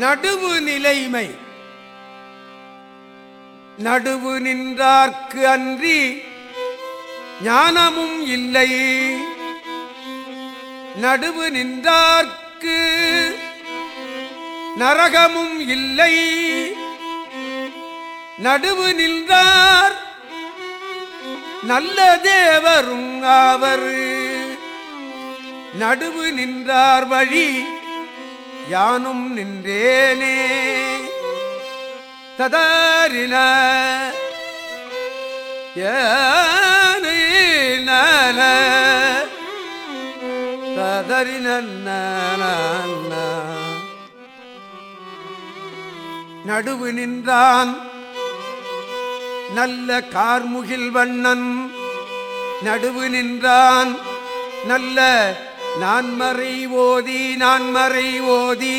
நடுவு நிலைமை நடுவு நின்றார்க்கு அன்றி ஞானமும் இல்லை. நடுவு நின்றார்க்கு நரகமும் இல்லை. நடுவு நின்றார் நல்ல தேவரும் ஆவர். நடுவு நின்றார் வழி யானும் நின்றேனே. ததாரின ஏன ததறின நடுவு நின்றான் நல்ல கார்முகில் வண்ணன். நடுவு நின்றான் நல்ல நான் மறை ஓதி நான் மறை ஓதி.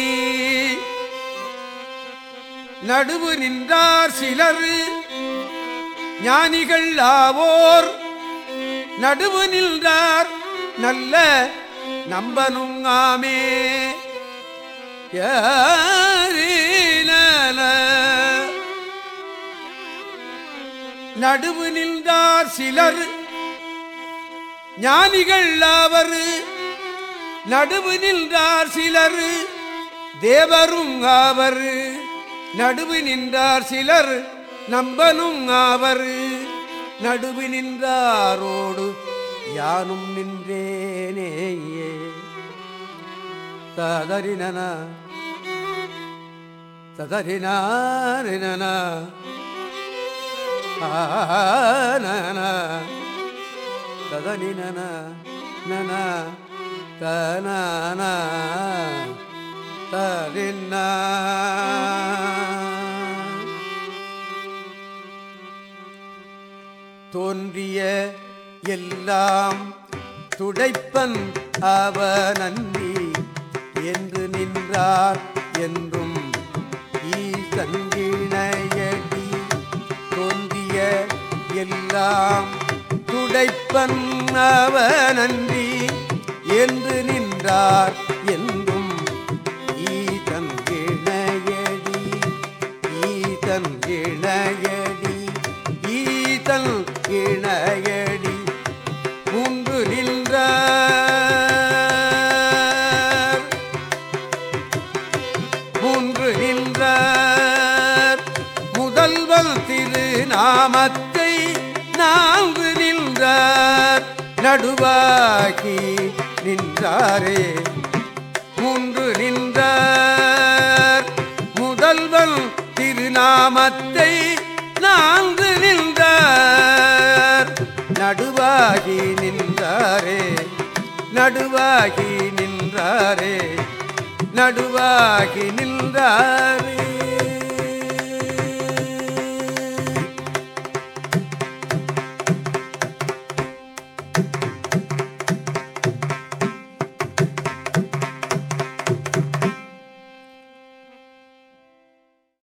நடுவு நின்றார் சிலர் ஞானிகள் ஆவோர். நடுவு நின்றார் நல்ல நம்பனும் ஆமே. நடுவு நின்றார் சிலர் ஞானிகள் ஆவர். நடுவு நின்றார் சிலர் தேவரும் ஆவர். நடுவு நின்றார் சிலர் நம்பனும் ஆவர். நடுவு நின்றாரோடு யானும் நின்றேனேயே. ததறினன ததறினாரினன ஆனன ததனினன நன. தன தரின்ன தோன்றிய எல்லாம் துடைப்பன் அவனன்றி என்று நின்றார் என்றும் ஈசங்கிணையடி தோன்றிய எல்லாம் துடைப்பன் அவனன்றி என்று நின்றார் என்றும் ஈதன் இணையடி ஈதன் இணையடி ஈதன் இணையடி மூன்று நின்றார். மூன்று நின்றார். முதல்வன் திருநாமத்தை நான்கு நின்றார். நடுவாகி நின்றாரே. மூன்று நின்றார் முதல்வன் திருநாமத்தை நான்கு நின்றார். நடுவாகி நின்றாரே நடுவாகி நின்றாரே நடுவாகி நின்றாரே.